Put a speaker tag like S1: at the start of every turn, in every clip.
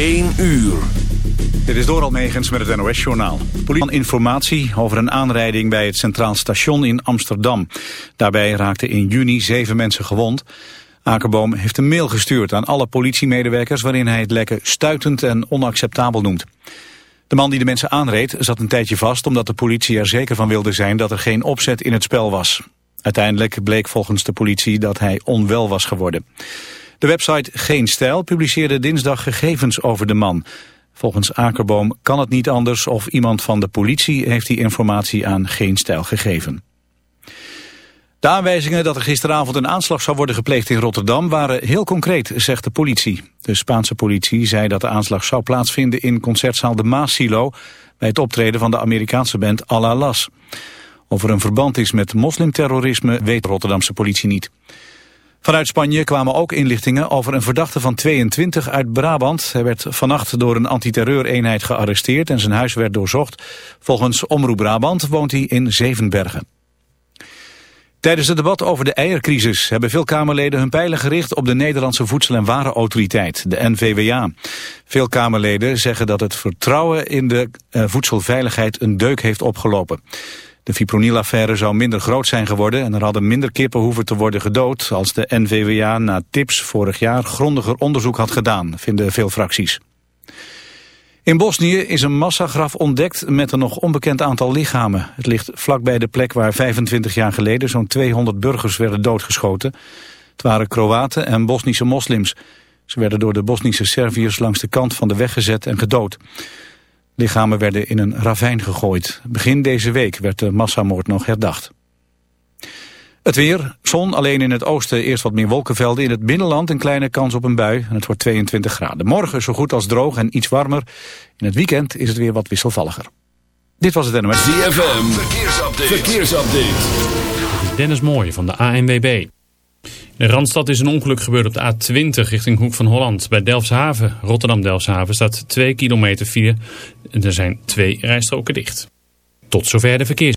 S1: 1 uur.
S2: Dit is door Almegens met het NOS-journaal. Politie informatie over een aanrijding bij het Centraal Station in Amsterdam. Daarbij raakten in juni zeven mensen gewond. Akerboom heeft een mail gestuurd aan alle politiemedewerkers... waarin hij het lekken stuitend en onacceptabel noemt. De man die de mensen aanreed zat een tijdje vast... omdat de politie er zeker van wilde zijn dat er geen opzet in het spel was. Uiteindelijk bleek volgens de politie dat hij onwel was geworden. De website Geen Stijl publiceerde dinsdag gegevens over de man. Volgens Akerboom kan het niet anders of iemand van de politie heeft die informatie aan Geen Stijl gegeven. De aanwijzingen dat er gisteravond een aanslag zou worden gepleegd in Rotterdam waren heel concreet, zegt de politie. De Spaanse politie zei dat de aanslag zou plaatsvinden in concertzaal de Maasilo bij het optreden van de Amerikaanse band Alalas. Of er een verband is met moslimterrorisme weet de Rotterdamse politie niet. Vanuit Spanje kwamen ook inlichtingen over een verdachte van 22 uit Brabant. Hij werd vannacht door een antiterreureenheid gearresteerd en zijn huis werd doorzocht. Volgens Omroep Brabant woont hij in Zevenbergen. Tijdens het debat over de eiercrisis hebben veel Kamerleden hun pijlen gericht op de Nederlandse Voedsel- en Warenautoriteit, de NVWA. Veel Kamerleden zeggen dat het vertrouwen in de uh, voedselveiligheid een deuk heeft opgelopen. De fipronilaffaire zou minder groot zijn geworden en er hadden minder kippen hoeven te worden gedood als de NVWA na tips vorig jaar grondiger onderzoek had gedaan, vinden veel fracties. In Bosnië is een massagraf ontdekt met een nog onbekend aantal lichamen. Het ligt vlakbij de plek waar 25 jaar geleden zo'n 200 burgers werden doodgeschoten. Het waren Kroaten en Bosnische moslims. Ze werden door de Bosnische Serviërs langs de kant van de weg gezet en gedood. Lichamen werden in een ravijn gegooid. Begin deze week werd de massamoord nog herdacht. Het weer, zon alleen in het oosten, eerst wat meer wolkenvelden. In het binnenland een kleine kans op een bui en het wordt 22 graden. Morgen zo goed als droog en iets warmer. In het weekend is het weer wat wisselvalliger. Dit was het NOS.
S1: ZFM, verkeersupdate. verkeersupdate.
S3: Dennis Mooij van de ANWB. In Randstad is een ongeluk gebeurd op de A20 richting Hoek van Holland. Bij Delfshaven, Rotterdam-Delfshaven, staat 2 kilometer file. En er zijn twee rijstroken dicht. Tot zover de verkeers.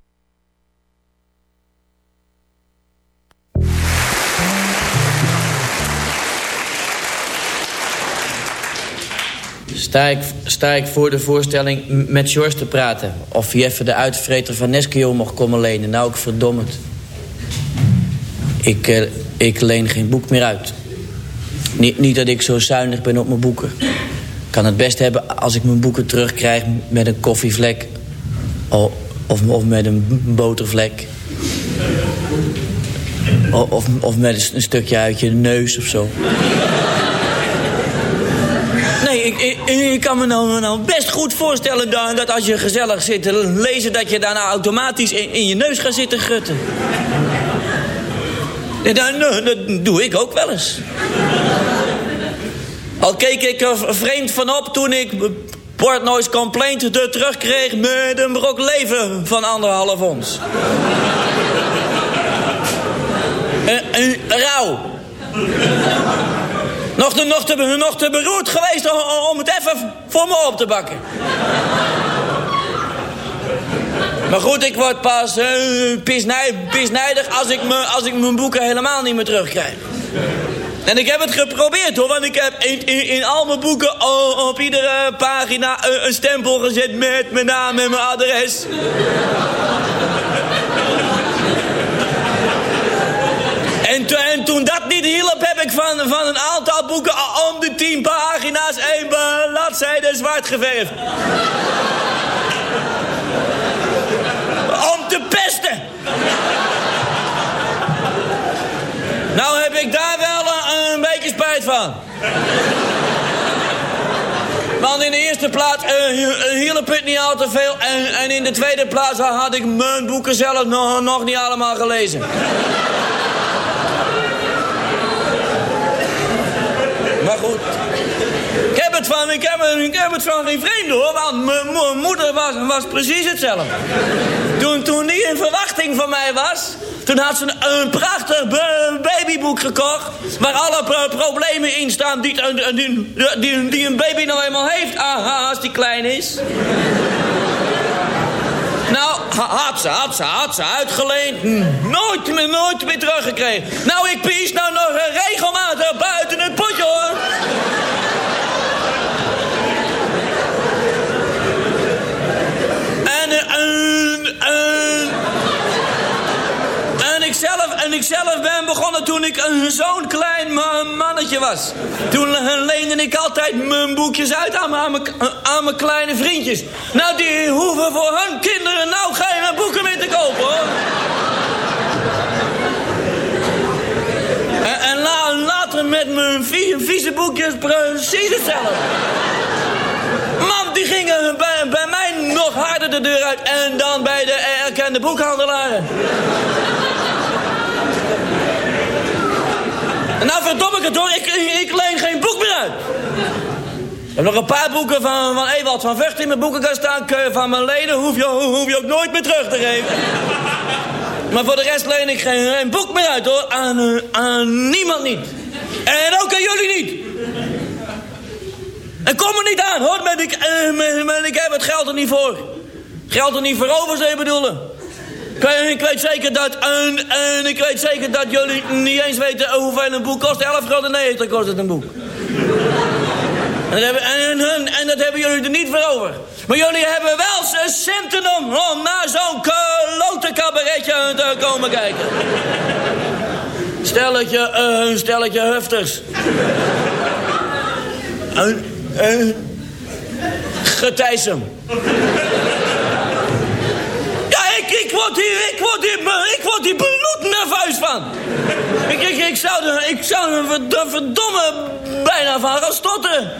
S4: Sta ik, voor de voorstelling met George te praten. Of hij even de uitvreter van Neskio mocht komen lenen. Nou, ik verdom het. Ik, eh, ik leen geen boek meer uit. Niet, niet dat ik zo zuinig ben op mijn boeken. Ik kan het best hebben als ik mijn boeken terugkrijg met een koffievlek. Of, of, of met een botervlek. Of, of, of met een stukje uit je neus of zo. Ik, ik, kan me nou, nou best goed voorstellen dat als je gezellig zit te lezen... dat je daarna automatisch in, je neus gaat zitten gutten. En dan, dat doe ik ook wel eens. Al keek ik er vreemd van op toen ik Portnoy's complaint de terugkreeg met een brok leven van anderhalf ons. een, rouw. Nog te, nog, te, nog te beroerd geweest om het even voor me op te bakken. Maar goed, ik word pas uh, pisnijdig als ik, me, als ik mijn boeken helemaal niet meer terugkrijg. En ik heb het geprobeerd hoor, want ik heb in, in, al mijn boeken op iedere pagina een, een, stempel gezet met mijn naam en mijn adres. en, en, toen dat niet hielp, heb ik van, van om de tien pagina's één bladzijde zwart geverfd. om te pesten. nou heb ik daar wel een beetje spijt van. Want in de eerste plaats uh, hielp het niet al te veel. En, en in de tweede plaats had ik mijn boeken zelf nog, nog niet allemaal gelezen. Maar goed. Ik heb het van, ik heb ik heb van geen vreemde hoor. Want mijn moeder was, was precies hetzelfde. Toen, toen die in verwachting van mij was... Toen had ze een, prachtig babyboek gekocht... waar alle problemen in staan die, die, een baby nou eenmaal heeft... Aha, als die klein is. Nou, had ze, had ze, had ze uitgeleend. Nooit meer, nooit meer teruggekregen. Nou, ik pies nou nog regelmatig buiten het potje, hoor. En, en, en, en ik zelf, en ik zelf ben begonnen toen ik een zo'n klein mannetje was. Toen leende ik altijd mijn boekjes uit aan, mijn, aan mijn kleine vriendjes. Nou, die hoeven voor hun kinderen nou geen boeken meer te kopen, hoor. En, en later met mijn vieze boekjes precies hetzelfde. Man, die gingen bij, bij mij nog harder de deur uit. En dan bij de erkende boekhandelaren. nou verdom ik het hoor, ik, ik leen geen boek meer uit. Ik heb nog een paar boeken van, Ewald van Vecht in mijn boekenkast staan. Van mijn leden hoef je, hoef je ook nooit meer terug te geven. Maar voor de rest leen ik geen, boek meer uit hoor. Aan, uh, aan niemand niet. En ook aan jullie niet. En kom er niet aan hoor, maar ik, uh, ik heb het geld er niet voor. Geld er niet voor over, ze bedoelen. Ik weet zeker dat, en, en ik weet zeker dat jullie niet eens weten hoeveel een boek kost. 11 gulden 90 kost het een boek. En dat, hebben, en, en, en dat hebben jullie er niet voor over. Maar jullie hebben wel centen om, om naar zo'n klote cabaretje te komen kijken. Stelletje, uh, stelletje hufters. En, en, getijsem ik word hier, ik word hier, ik word hier van. Ik, ik, ik zou er, ik zou er verdomme bijna van gaan stotten.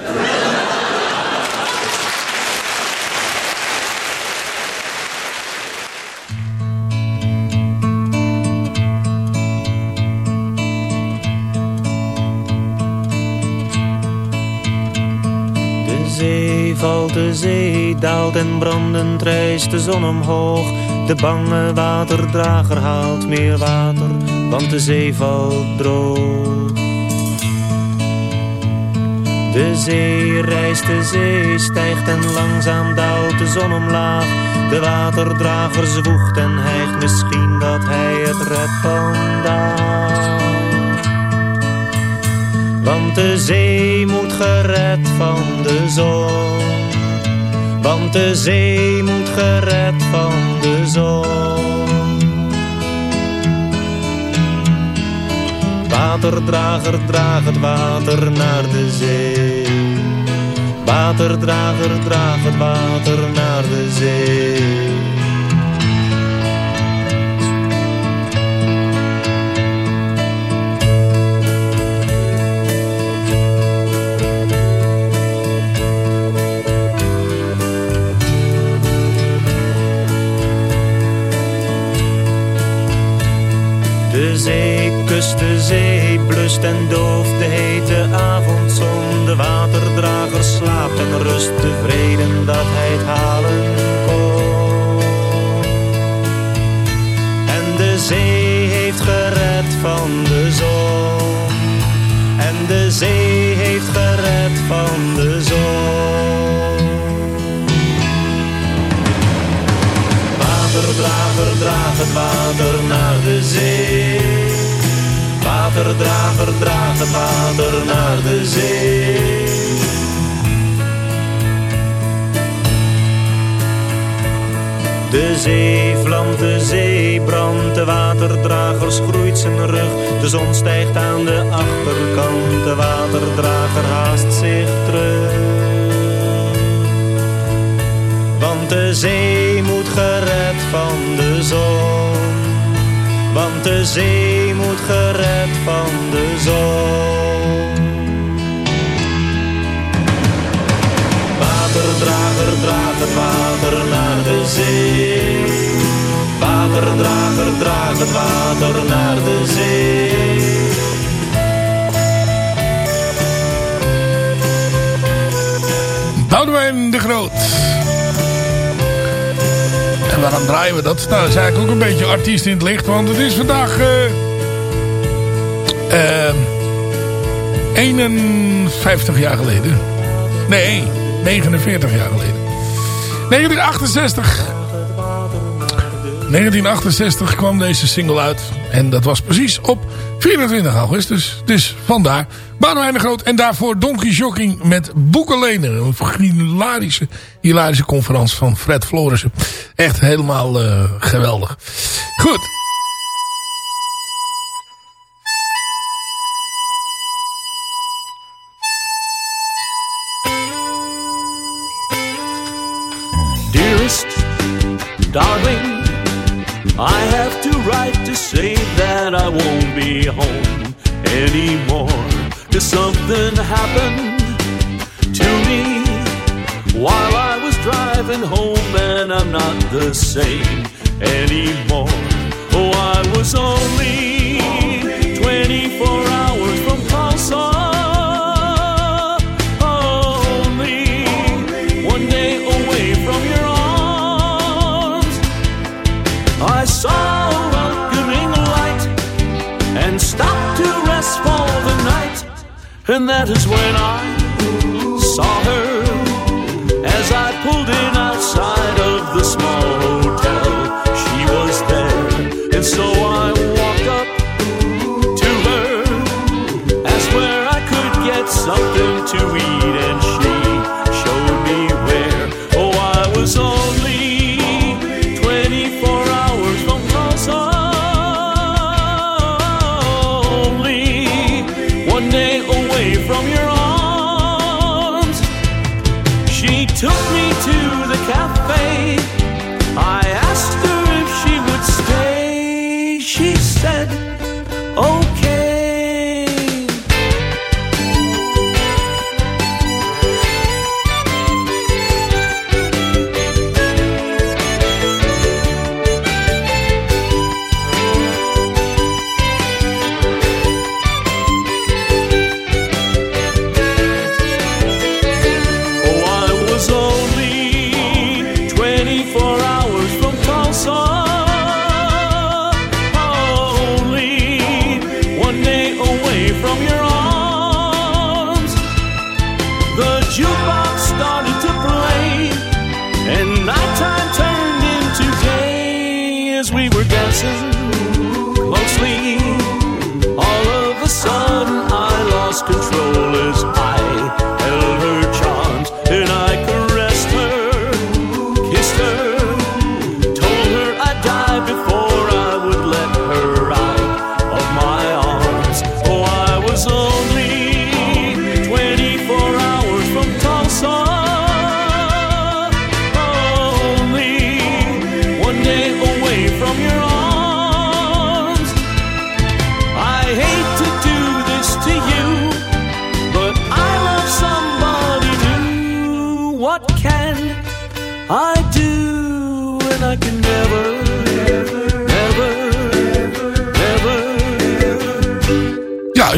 S5: Valt, de zee daalt en brandend rijst de zon omhoog. De bange waterdrager haalt meer water, want de zee valt droog. De zee reist, de zee stijgt en langzaam daalt de zon omlaag. De waterdrager zwoegt en hijgt misschien dat hij het redt vandaag. Want de zee moet gered van de zon. Want de zee moet gered van de zon. Waterdrager, draag het water naar de zee. Waterdrager, draag het water naar de zee. Zee, kust de zee, blust en dooft de hete avondzon. De was tevreden dat hij het halen kon. En de zee heeft gered van de zon. En de zee heeft gered van de zon. Waterdrager, draag het water naar de zee. Waterdrager, draag het water naar de zee. De zee vlamt, de zee brandt, de waterdrager groeit zijn rug. De zon stijgt aan de achterkant, de waterdrager haast zich terug. Want de zee moet gered van de zon. Want de zee gered van de zon. Waterdrager, draag het water naar de zee. Waterdrager, draag het water naar de zee.
S6: Boudewijn de Groot. En waarom draaien we dat? Nou, dat is eigenlijk ook een beetje artiest in het licht. Want het is vandaag... eh 51 jaar geleden. Nee, 49 jaar geleden. 1968. 1968 kwam deze single uit. En dat was precies op 24 augustus. Dus vandaar. Boudewijn de Groot. En daarvoor Donkey Jogging met Boekenlenen. Een hilarische, hilarische conferentie van Fred Florissen. Echt helemaal uh, geweldig. Goed.
S7: I have to write to say that I won't be home anymore. Cause something happened to me while I was driving home, and I'm not the same anymore. Oh, I was only 24 And that is when I saw her as I pulled in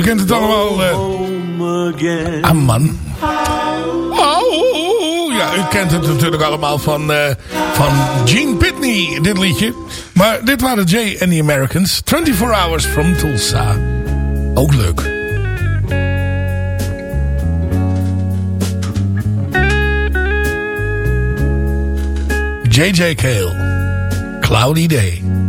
S6: kent het allemaal. eh
S7: again?
S6: ah, man. Oh, ja, u kent het natuurlijk allemaal van, uh, van Gene Pitney, dit liedje. Maar dit waren Jay and the Americans. 24 Hours from Tulsa. Ook leuk. J.J. Cale. Cloudy Day.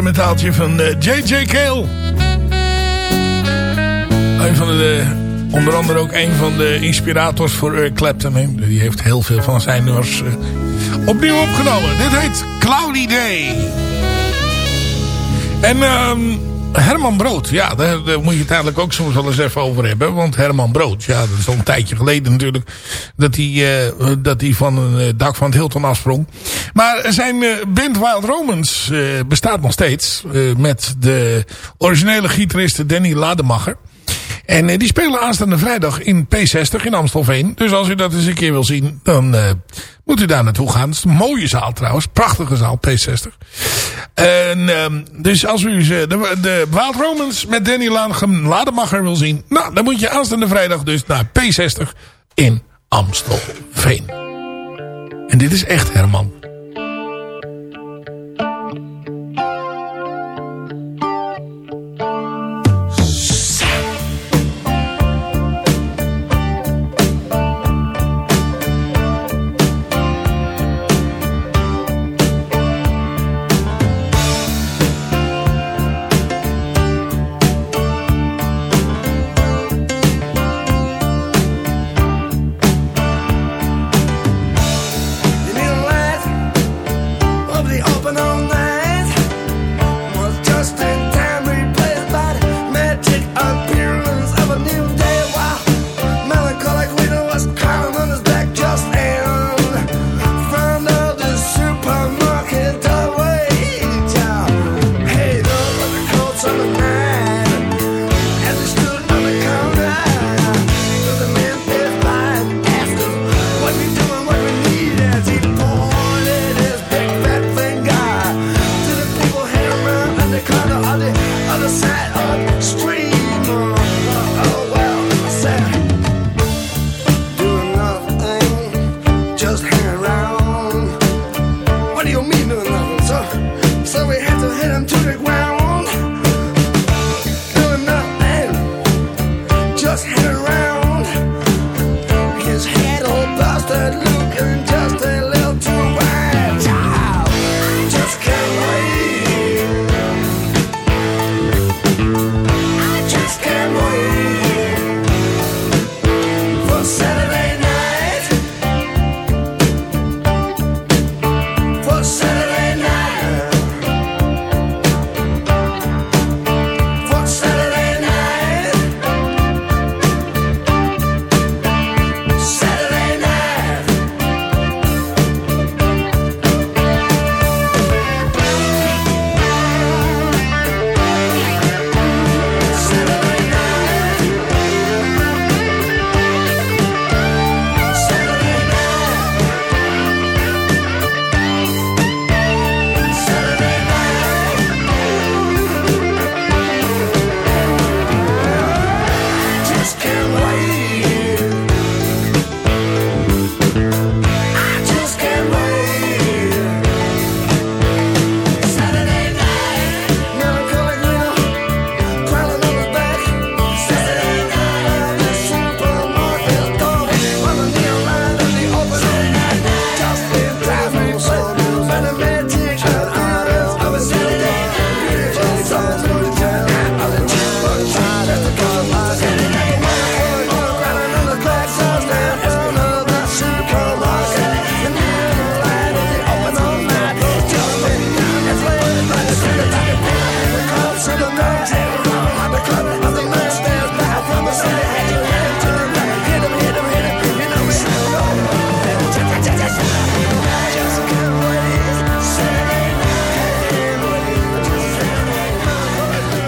S8: Instrumentaaltje van eh, J.J. Cale. Een van de, onder andere ook een van de inspirators voor Eric Clapton. Hè. Die heeft heel veel van zijn nummers eh, opnieuw opgenomen. Dit heet Cloudy Day. En ehm, Herman Brood, ja, daar, daar, moet je het eigenlijk ook soms wel eens even over hebben. Want Herman Brood, ja, dat is al een tijdje geleden natuurlijk... dat hij, uh, dat hij van een uh, dak van het Hilton afsprong. Maar zijn uh, band Wild Romans bestaat nog steeds... met de originele gitarist Danny Lademacher... En uh, die spelen aanstaande vrijdag in P60 in Amstelveen. Dus als u dat eens een keer wil zien, dan uh, moet u daar naartoe gaan. Het is een mooie zaal trouwens. Prachtige zaal, P60. En, uh, dus als u de, de Wild Romans met Danny Lademacher wil zien... Nou, dan moet je aanstaande vrijdag dus naar P60 in Amstelveen. En dit is echt Herman.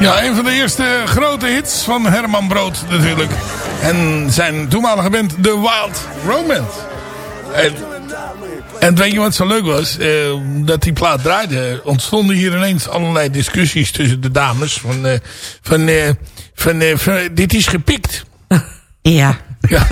S8: Ja, een van de eerste grote hits van Herman Brood natuurlijk. En zijn toenmalige band The Wild Romance. En, weet je wat zo leuk was? Uh, dat die plaat draaide, ontstonden hier ineens allerlei discussies tussen de dames. Van, uh, van, uh, van, van dit is gepikt.
S9: Ja.
S8: Ja.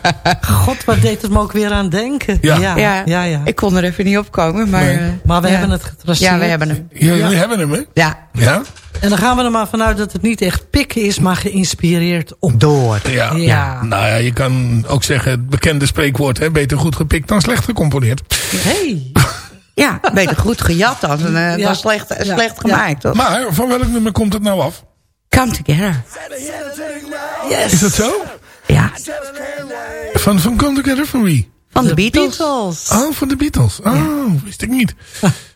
S9: God, wat deed het me ook weer aan denken.
S8: Ja.
S9: Ja,
S10: Ja,
S9: ja. ja.
S10: ik kon er even niet op komen, maar...
S8: Nee.
S10: eh,
S9: Maar we
S10: ja.
S9: hebben het getraceerd.
S10: Ja, we hebben hem.
S8: Ja, jullie hebben hem, hè?
S10: Ja,
S8: Ja?
S9: En dan gaan we er maar vanuit dat het niet echt pikken is, maar geïnspireerd op. Door.
S8: Ja.
S9: Ja.
S8: Nou ja, je kan ook zeggen het bekende spreekwoord, hè? Beter goed gepikt dan slecht gecomponeerd.
S9: Hey.
S10: Ja, beter goed gejat dan, uh,
S9: Ja.
S10: dan slecht,
S9: Ja.
S10: slecht gemaakt, toch?
S6: Maar van welk nummer komt het nou af?
S10: Come together.
S9: Yes.
S6: Is dat zo?
S10: Ja,
S6: Van, van Come Together van wie?
S10: van de, Beatles.
S9: Beatles.
S6: Oh, van de Beatles. Oh, wist ik niet.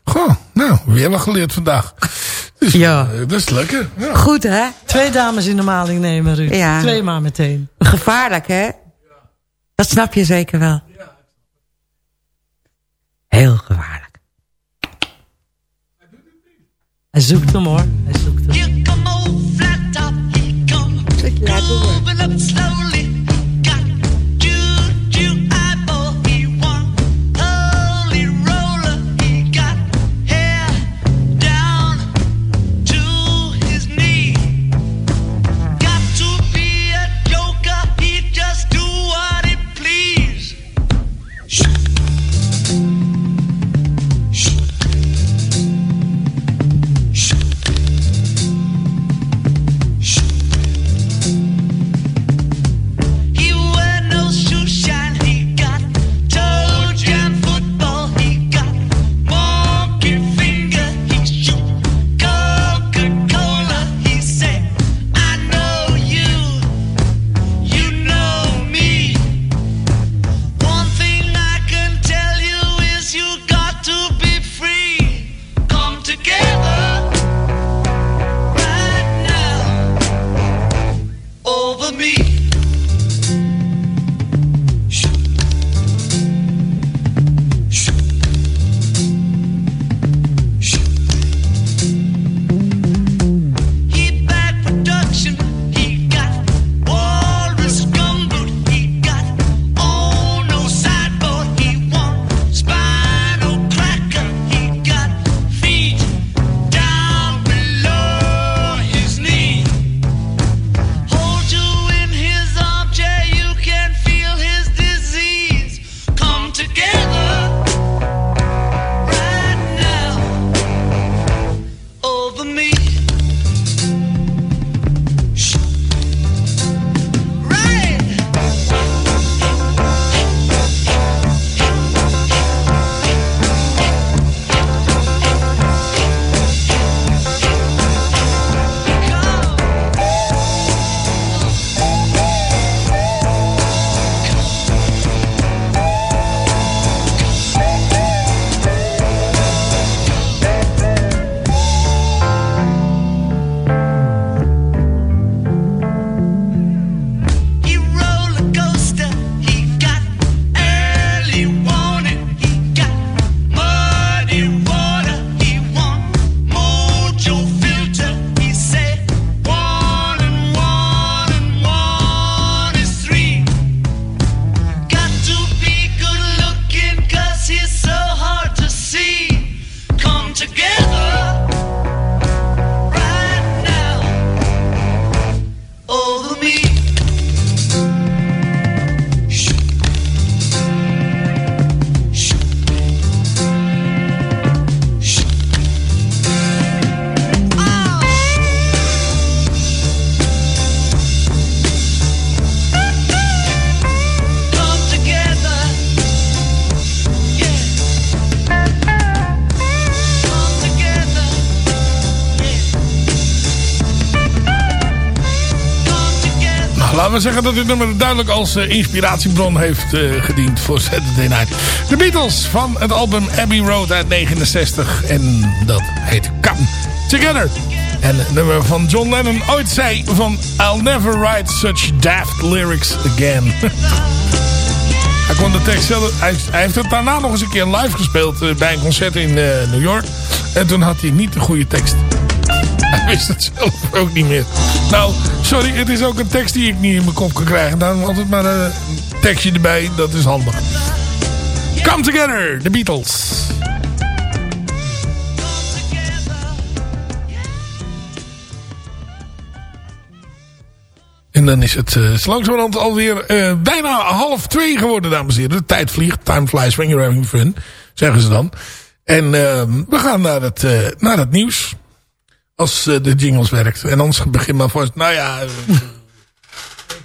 S6: Goh, nou, weer wat geleerd vandaag. Dus,
S10: Ja.
S6: eh, dat is lekker. Ja.
S10: Goed, hè?
S9: Twee dames in de maling nemen, Ruud.
S10: Ja.
S9: Twee maar meteen.
S10: Gevaarlijk, hè? Dat snap je zeker wel. Heel gevaarlijk.
S9: Hij zoekt hem hoor. Hij zoekt hem.
S11: Together
S6: we zeggen dat dit nummer duidelijk als eh, inspiratiebron heeft eh, gediend voor Saturday Night. De Beatles van het album Abbey Road uit 69. En dat heet Come Together. En het nummer van John Lennon ooit zei van... I'll never write such daft lyrics again. hij kon de tekst zelf... Hij, hij heeft het daarna nog eens een keer live gespeeld eh, bij een concert in New York. En toen had hij niet de goede tekst. Hij wist het zelf ook niet meer. Nou, sorry, het is ook een tekst die ik niet in mijn kop kan krijgen. Daarom altijd maar een tekstje erbij, dat is handig. Come Together, The Beatles. En dan is het uh, langzamerhand alweer uh, bijna half twee geworden, dames en heren. De tijd vliegt, time flies when you're having fun, zeggen ze dan. En uh, we gaan naar het, uh, naar het nieuws. Als uh, de jingles werkt. En anders begin maar vast. Nou ja. ik ben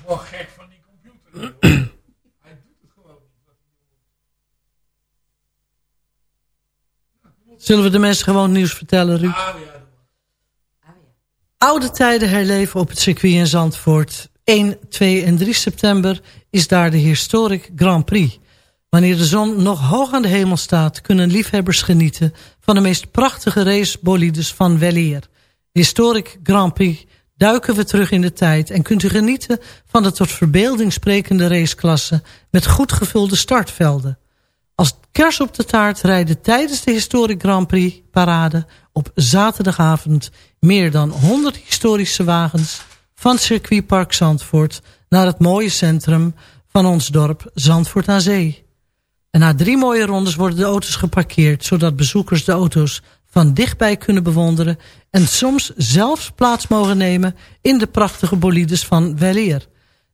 S6: wel gek van die computer. Hij doet het gewoon niet.
S9: Zullen we de mensen gewoon nieuws vertellen, Ruud? Oude tijden herleven op het circuit in Zandvoort. 1, 2 en 3 september is daar de Historic Grand Prix. Wanneer de zon nog hoog aan de hemel staat... kunnen liefhebbers genieten van de meest prachtige racebolides van weleer. Historic Grand Prix duiken we terug in de tijd... en kunt u genieten van de tot verbeelding sprekende raceklasse... met goed gevulde startvelden. Als kers op de taart rijden tijdens de Historic Grand Prix parade... op zaterdagavond meer dan 100 historische wagens... van circuitpark Zandvoort naar het mooie centrum van ons dorp Zandvoort aan Zee. En na drie mooie rondes worden de auto's geparkeerd... zodat bezoekers de auto's van dichtbij kunnen bewonderen... en soms zelfs plaats mogen nemen in de prachtige bolides van Weleer.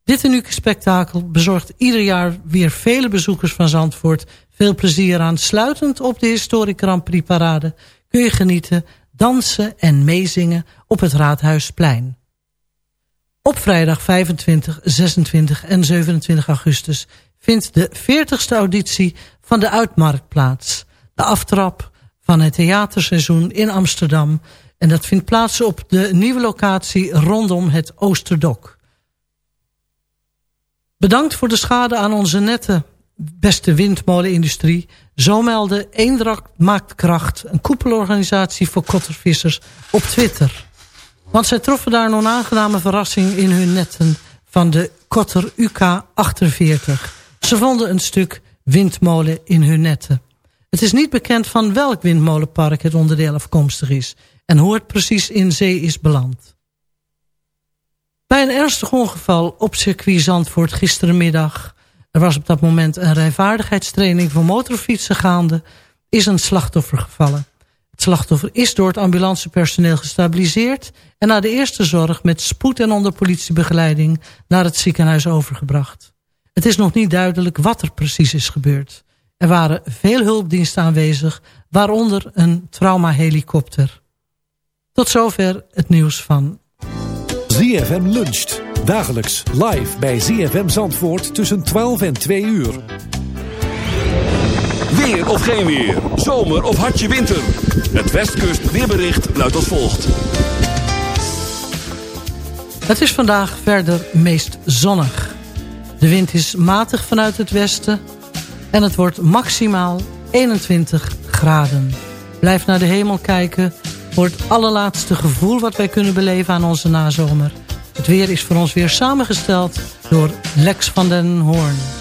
S9: Dit unieke spektakel bezorgt ieder jaar weer vele bezoekers van Zandvoort... veel plezier aan. Sluitend op de Historic Grand Prix Parade kun je genieten, dansen en meezingen op het Raadhuisplein. Op vrijdag 25, 26 en 27 augustus vindt de 40ste auditie van de Uitmarkt plaats. De aftrap van het theaterseizoen in Amsterdam. En dat vindt plaats op de nieuwe locatie rondom het Oosterdok. Bedankt voor de schade aan onze netten, beste windmolenindustrie. Zo meldde Eendracht Maakt Kracht, een koepelorganisatie voor kottervissers, op Twitter. Want zij troffen daar een onaangename verrassing in hun netten van de kotter UK-48. Ze vonden een stuk windmolen in hun netten. Het is niet bekend van welk windmolenpark het onderdeel afkomstig is... en hoe het precies in zee is beland. Bij een ernstig ongeval op circuit Zandvoort gisterenmiddag... er was op dat moment een rijvaardigheidstraining voor motorfietsen gaande... is een slachtoffer gevallen. Het slachtoffer is door het ambulancepersoneel gestabiliseerd... en na de eerste zorg met spoed en onder politiebegeleiding... naar het ziekenhuis overgebracht. Het is nog niet duidelijk wat er precies is gebeurd. Er waren veel hulpdiensten aanwezig, waaronder een traumahelikopter. Tot zover het nieuws van...
S12: ZFM luncht. Dagelijks live bij ZFM Zandvoort tussen 12 en 2 uur.
S13: Weer of geen weer. Zomer of hartje winter. Het Westkust weerbericht luidt als volgt.
S9: Het is vandaag verder meest zonnig. De wind is matig vanuit het westen en het wordt maximaal 21 graden. Blijf naar de hemel kijken voor het allerlaatste gevoel wat wij kunnen beleven aan onze nazomer. Het weer is voor ons weer samengesteld door Lex van den Hoorn.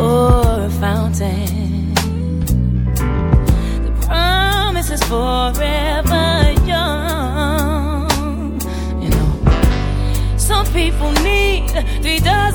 S14: or a fountain. The promise is forever young. You know, some people need three dozen.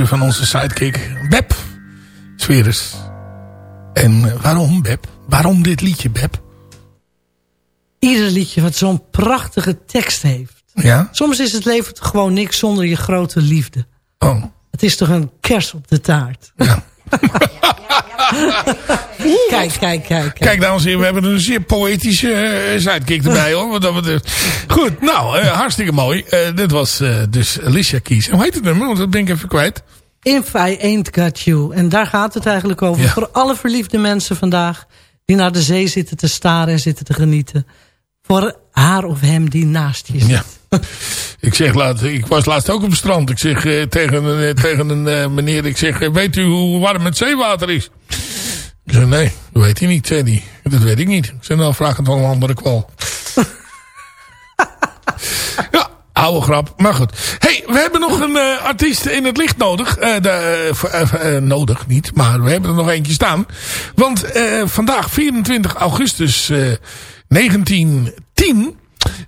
S6: Keuze van onze sidekick. Beb. Sferus. En eh, waarom, Beb? Waarom dit liedje, Beb?
S9: Ieder liedje wat zo'n prachtige tekst heeft.
S6: Ja?
S9: Soms is het leven gewoon niks zonder je grote liefde.
S6: Oh.
S9: Het is toch een kers op de taart. kijk, kijk, kijk.
S6: Kijk, dames en heren, we hebben een zeer poëtische eh, sidekick erbij, hoor. Wat dat betreft. Goed, nou, eh, hartstikke mooi. Eh, dit was dus Alicia Keys. En hoe heet het nummer? Want dat ben ik even kwijt.
S9: If I Ain't Got You. En daar gaat het eigenlijk over.
S6: Ja.
S9: Voor alle verliefde mensen vandaag... die naar de zee zitten te staren en zitten te genieten. Voor haar of hem die naast je zit.
S6: Ja. Ik zeg laat, ik was laatst ook op het strand. Ik zeg eh, tegen, een, eh, tegen een eh, meneer, ik zeg, weet u hoe warm het zeewater is? Ik zeg, nee, dat weet hij niet, hij. Dat weet ik niet. Ik zeg, nou, vraag het van een andere kwal. ja, oude grap. Maar goed. hey, we hebben nog een artiest in het licht nodig. De, nodig niet, maar we hebben er nog eentje staan. Want vandaag, 24 augustus eh, 1910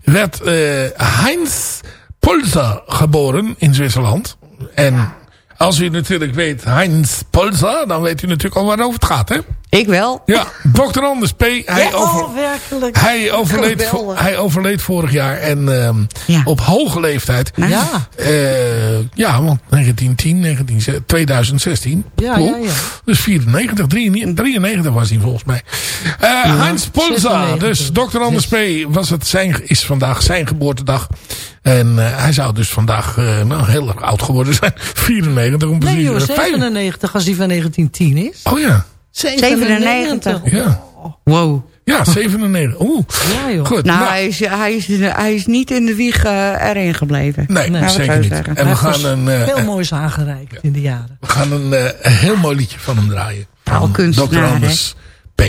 S6: werd eh, Heinz Polzer geboren in Zwitserland. En als u natuurlijk weet Heinz Polzer, dan weet u natuurlijk al waarover het gaat, hè?
S10: Ik wel.
S6: Ja, Dr. Anders P. Hij,
S9: Ja,
S6: over,
S9: oh, werkelijk.
S6: hij, overleed, vo- hij overleed vorig jaar en ehm, op hoge leeftijd.
S9: Ja.
S6: Eh, ja, want 1910, 19, 2016.
S9: Ja,
S6: Cool.
S9: ja, ja.
S6: Dus 94, 93, 93 was hij volgens mij. Eh Heinz Polza,
S9: 96.
S6: dus Dr. Anders P. Was het zijn, is vandaag zijn geboortedag. En eh, hij zou dus vandaag eh, nou, heel erg oud geworden zijn. 94 om precies
S9: Nee joh,
S6: te zijn.
S9: 97 als die van 1910 is.
S6: Oh ja.
S9: 97.
S6: Ja.
S10: Wow.
S6: Ja, 97. Oeh.
S9: Ja joh.
S6: Goed.
S10: Nou,
S6: nou,
S10: hij, is, hij, is, hij is niet in de wieg eh, erin gebleven.
S6: Nee,
S10: we het
S6: zeker niet.
S10: zeggen.
S6: En we
S9: Hij
S6: gaan een, eh,
S9: Heel moois aangereikt in de jaren.
S6: we gaan een, eh, een heel mooi liedje van hem draaien. Dr.
S10: hè?
S6: Anders P.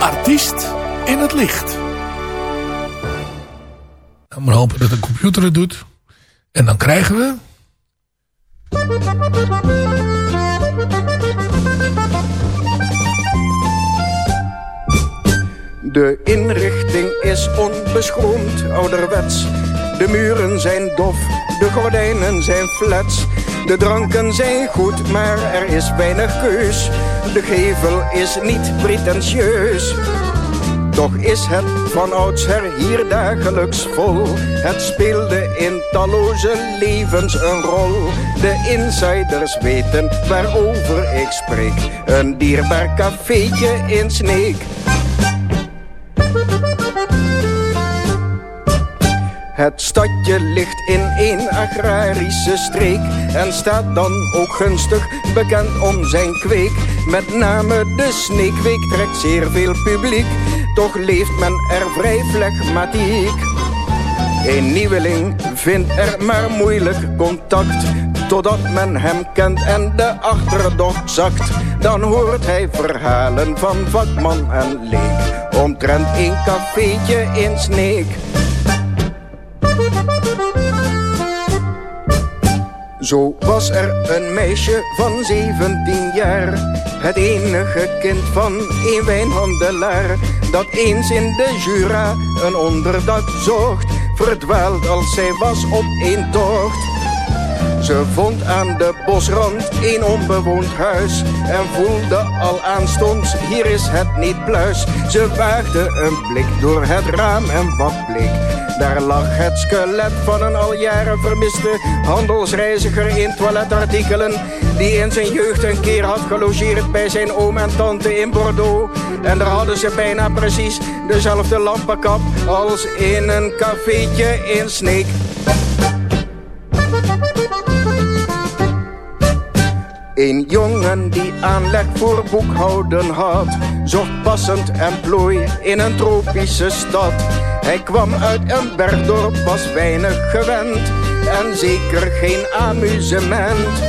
S12: Artiest in het licht.
S6: Nou, maar hopen dat de computer het doet. En dan krijgen we...
S15: De inrichting is onbeschroomd, ouderwets. De muren zijn dof, de gordijnen zijn flats. De dranken zijn goed, maar er is weinig keus. De gevel is niet pretentieus. Toch is het van oudsher hier dagelijks vol. Het speelde in talloze levens een rol. De insiders weten waarover ik spreek. Een dierbaar cafeetje in Sneek. Het stadje ligt in een agrarische streek en staat dan ook gunstig bekend om zijn kweek. Met name de sneekweek trekt zeer veel publiek, toch leeft men er vrij flegmatiek. Een nieuweling vindt er maar moeilijk contact, totdat men hem kent en de achterdocht zakt. Dan hoort hij verhalen van vakman en leek, omtrent een cafeetje in Sneek. Zo was er een meisje van 17 jaar, het enige kind van een wijnhandelaar, dat eens in de Jura een onderdak zocht, verdwaald als zij was op een tocht. Ze vond aan de bosrand een onbewoond huis en voelde al aanstonds, hier is het niet pluis. Ze waagde een blik door het raam en wat bleek. Daar lag het skelet van een al jaren vermiste handelsreiziger in toiletartikelen. Die in zijn jeugd een keer had gelogeerd bij zijn oom en tante in Bordeaux. En daar hadden ze bijna precies dezelfde lampenkap als in een cafeetje in Sneek. Een jongen die aanleg voor boekhouden had, zocht passend emplooi in een tropische stad. Hij kwam uit een bergdorp, was weinig gewend en zeker geen amusement.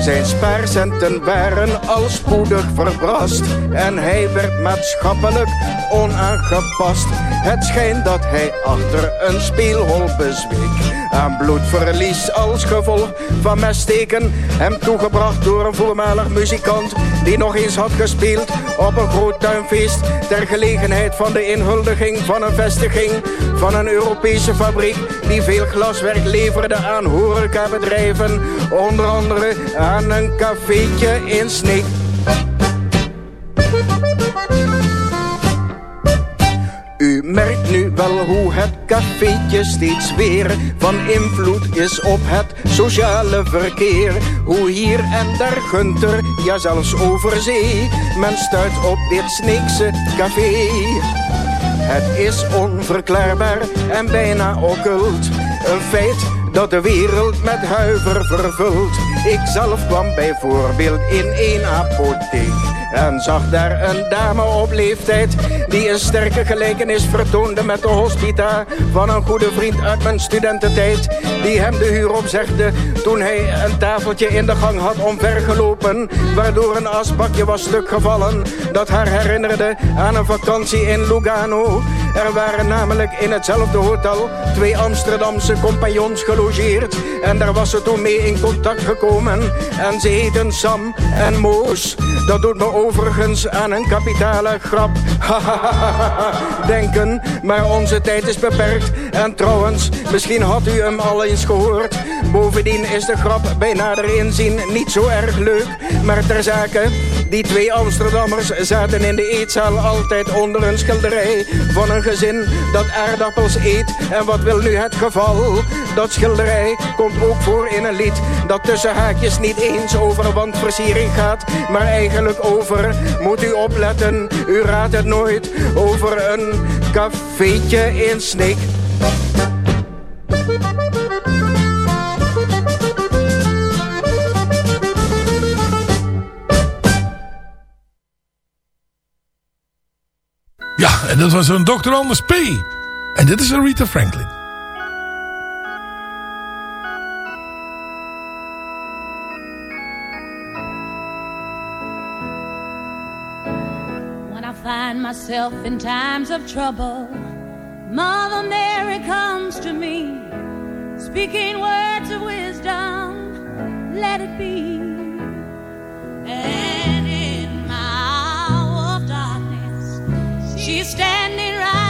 S15: Zijn spaarcenten waren al spoedig verbrast en hij werd maatschappelijk onaangepast. Het schijnt dat hij achter een speelhol bezweek. Aan bloedverlies als gevolg van messteken. Hem toegebracht door een voormalig muzikant die nog eens had gespeeld op een groot tuinfeest. Ter gelegenheid van de inhuldiging van een vestiging van een Europese fabriek die veel glaswerk leverde aan horecabedrijven. Onder andere aan een cafeetje in Sneek. U merkt nu wel hoe het cafeetje steeds weer van invloed is op het sociale verkeer. Hoe hier en daar Gunter, ja zelfs over zee, men stuit op dit Sneekse café. Het is onverklaarbaar en bijna occult. Een feit dat de wereld met huiver vervult. Ik zelf kwam bijvoorbeeld in één apotheek. En zag daar een dame op leeftijd die een sterke gelijkenis vertoonde met de hospita van een goede vriend uit mijn studententijd. Die hem de huur opzegde toen hij een tafeltje in de gang had omvergelopen. Waardoor een asbakje was stuk gevallen dat haar herinnerde aan een vakantie in Lugano. Er waren namelijk in hetzelfde hotel twee Amsterdamse compagnons gelogeerd. En daar was ze toen mee in contact gekomen. En ze heten Sam en Moos. Dat doet me overigens aan een kapitale grap. Denken, maar onze tijd is beperkt. En trouwens, misschien had u hem al eens gehoord. Bovendien is de grap bij nader inzien niet zo erg leuk. Maar ter zake, die twee Amsterdammers zaten in de eetzaal altijd onder een schilderij van een gezin dat aardappels eet. En wat wil nu het geval? Dat schilderij komt ook voor in een lied dat tussen haakjes niet eens over wandversiering gaat, maar eigenlijk over, moet u opletten, u raadt het nooit, over een cafeetje in Sneek.
S6: En dat was een Dr. Anders P. En dit is Rita Franklin.
S14: When I find myself in times of trouble, Mother Mary comes to me, speaking words of wisdom, let it be. And she's standing right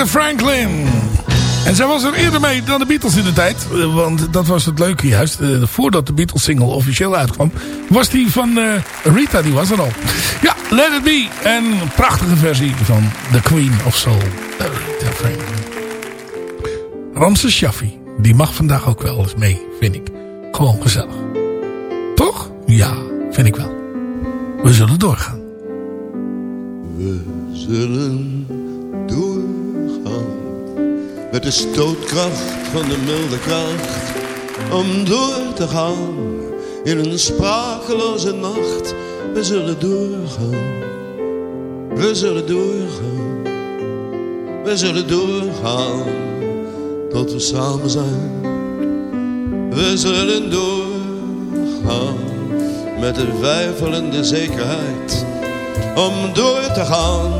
S6: Rita Franklin. En zij was er eerder mee dan de Beatles in de tijd. Eh, Want dat was het leuke juist. Eh, Voordat de Beatles single officieel uitkwam. Was die van eh, Rita, die was er al. Ja, Let It Be. En een prachtige versie van The Queen of Soul. Rita Franklin. Ramses Shaffi. Die mag vandaag ook wel eens mee, vind ik. Gewoon gezellig. Toch? Ja, vind ik wel. We zullen doorgaan.
S16: We zullen met de stootkracht van de milde kracht om door te gaan in een sprakeloze nacht. We zullen doorgaan, we zullen doorgaan, we zullen doorgaan tot we samen zijn. We zullen doorgaan met een weifelende zekerheid om door te gaan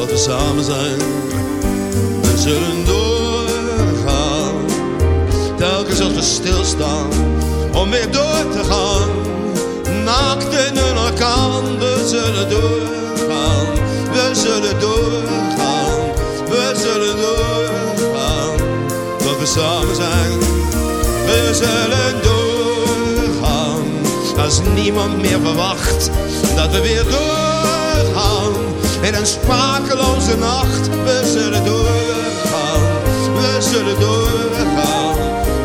S16: tot we samen zijn. We zullen doorgaan, telkens als we stilstaan, om weer door te gaan. Naakt in een orkaan, we zullen doorgaan, we zullen doorgaan, we zullen doorgaan, tot we samen zijn. We zullen doorgaan, als niemand meer verwacht, dat we weer doorgaan in een sprakeloze nacht. We zullen doorgaan, we zullen doorgaan,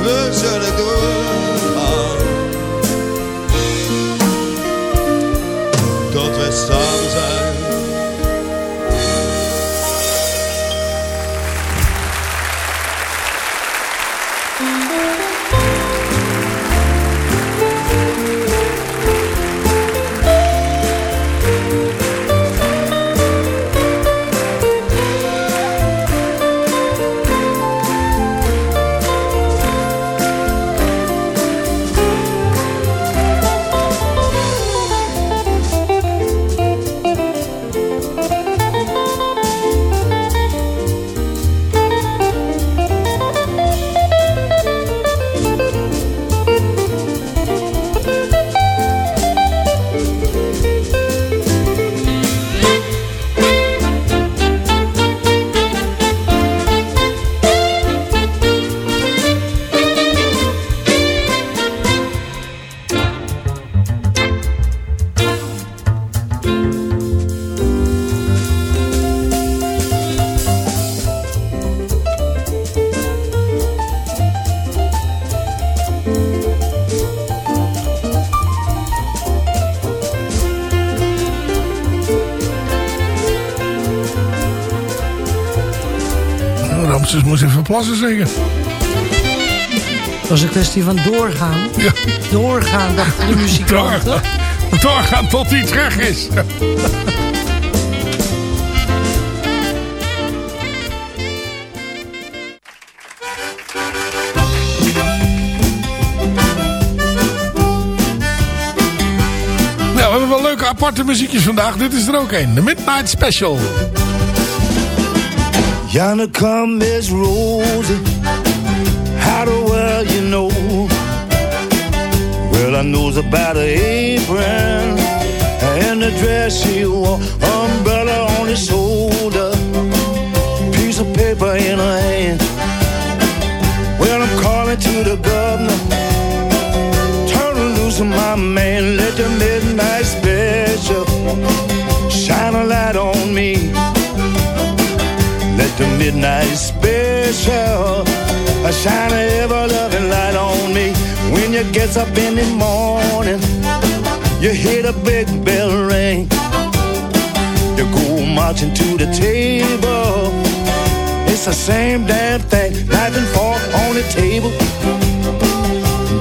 S16: we zullen doorgaan. Tot we samen zijn.
S6: Ramses moest even plassen zeker.
S9: Het was een kwestie van doorgaan.
S6: Ja.
S9: Doorgaan, dachten de muzikanten.
S6: Doorgaan. Doorgaan tot hij terug is. Nou, we hebben wel leuke aparte muziekjes vandaag. Dit is er ook een. De Midnight Special.
S17: Yonder come Miss Rosie. How the well you know? Well, I knows about her apron and the dress she wore, umbrella on his shoulder, piece of paper in her hand. Well, I'm calling to the governor. Turn loose of my man, let the midnight special shine a light on me. The midnight special shine a ever-loving light on me. When you get up in the morning, you hear the big bell ring. You go marching to the table. It's the same damn thing, knife and fork on the table.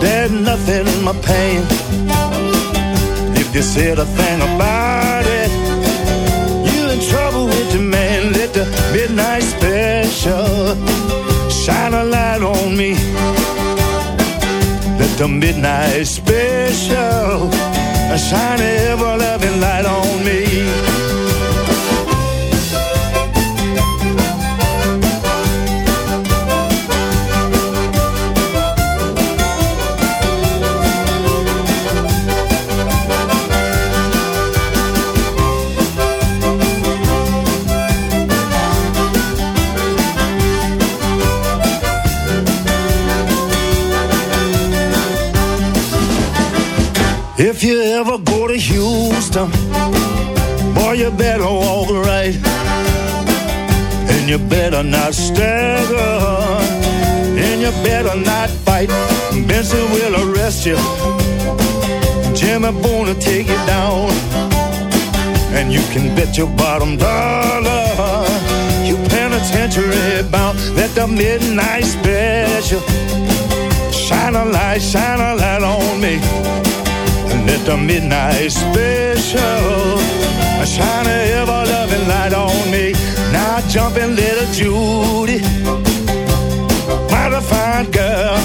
S17: There's nothing in my pain. If you said a thing about the midnight special. A ever loving light on me. And you better not stagger. And you better not fight. Benson will arrest you. Jimmy Boone will take you down. And you can bet your bottom dollar. You penitentiary bound. Let the midnight special shine a light, shine a light on me. And Let the midnight special shine a ever loving light on me. Jumping little Judy, mighty fine girl.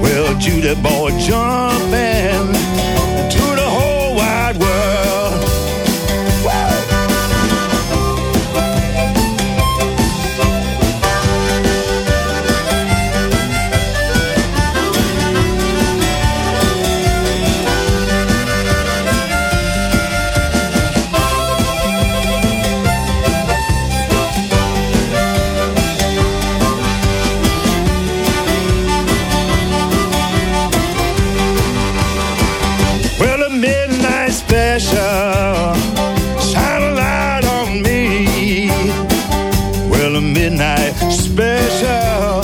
S17: Well, Judy boy jumping midnight special,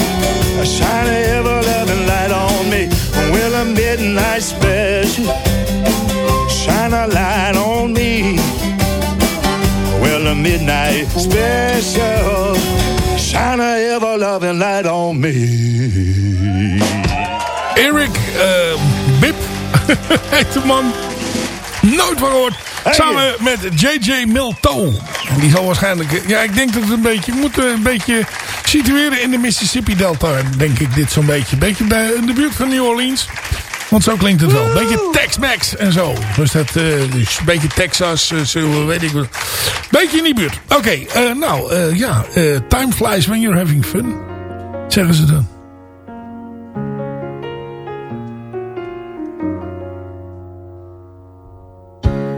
S17: shine a ever loving light on me. Well, a midnight special, shine a light on me. Well, a midnight special, shine a ever loving light on me.
S6: Eric uh, Bip heet de man. Nooit gehoord. Samen met J.J. Milto. En Die zal waarschijnlijk... eh, Ja, ik denk dat het een beetje... moet eh, een beetje situeren in de Mississippi Delta. Denk ik dit zo'n beetje. Beetje bij, in de buurt van New Orleans. Want zo klinkt het wel. Een beetje Tex-Mex en zo. Dus dat... eh, dus een beetje Texas. eh, zo weet ik wat. Beetje in die buurt. Oké, nou ja. time flies when you're having fun. Zeggen ze dan.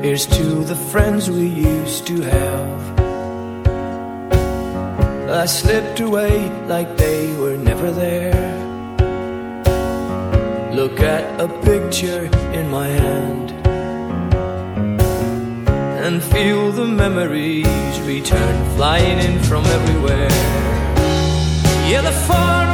S7: Here's to the friends we used to have. I slipped away like they were never there. Look at a picture in my hand and feel the memories return flying in from everywhere. Yeah, the far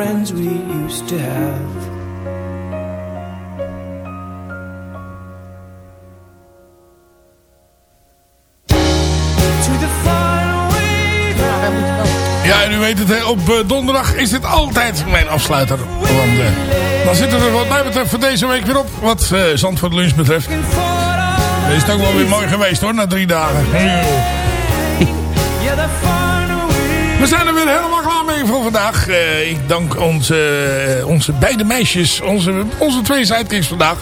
S7: friends we used to have
S6: Ja, en u weet het, hè, op eh, donderdag is dit altijd mijn afsluiter. Want eh, dan zitten we wat mij betreft voor deze week weer op. Wat zand Zandvoort Lunch betreft. Het is het ook wel weer mooi geweest hoor, na drie dagen. We zijn er weer helemaal voor vandaag. Eh, ik dank onze, eh, onze beide meisjes, onze, onze twee sidekicks vandaag.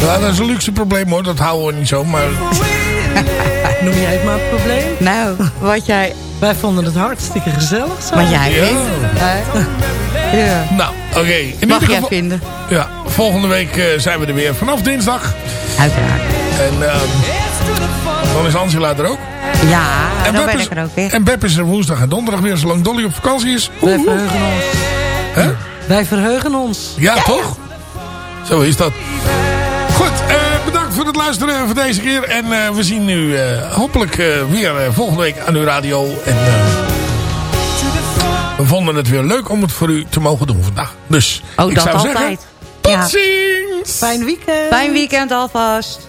S6: Ja, dat is een luxe probleem hoor, dat houden we niet zo. Maar
S9: Noem jij het maar een probleem?
S7: Nou, wat jij...
S9: Wij vonden het hartstikke gezellig zo.
S7: Wat jij
S6: Ja.
S7: vindt. hè? Ja.
S6: Nou, oké. In
S7: Mag
S6: ieder
S7: jij
S6: geval-
S7: vinden.
S6: Ja, volgende week eh, zijn we er weer vanaf dinsdag.
S7: Uiteraard.
S6: En ehm, dan is Angela er ook.
S7: Ja,
S6: En
S7: dan ben
S6: is-
S7: ik er ook weer.
S6: En Beb is er woensdag en donderdag weer, zolang Dolly op vakantie is.
S9: Wij verheugen ons.
S6: Hè?
S9: Wij verheugen ons.
S6: Ja, toch? Zo is dat. Goed, eh, bedankt voor het luisteren voor deze keer. En eh, we zien u eh, hopelijk eh, weer volgende week aan uw radio. En eh, we vonden het weer leuk om het voor u te mogen doen vandaag. Dus
S7: Oh,
S6: ik
S7: dat
S6: zou
S7: altijd.
S6: zeggen,
S7: Ja.
S6: tot ziens!
S9: Fijn weekend.
S7: Fijn weekend alvast.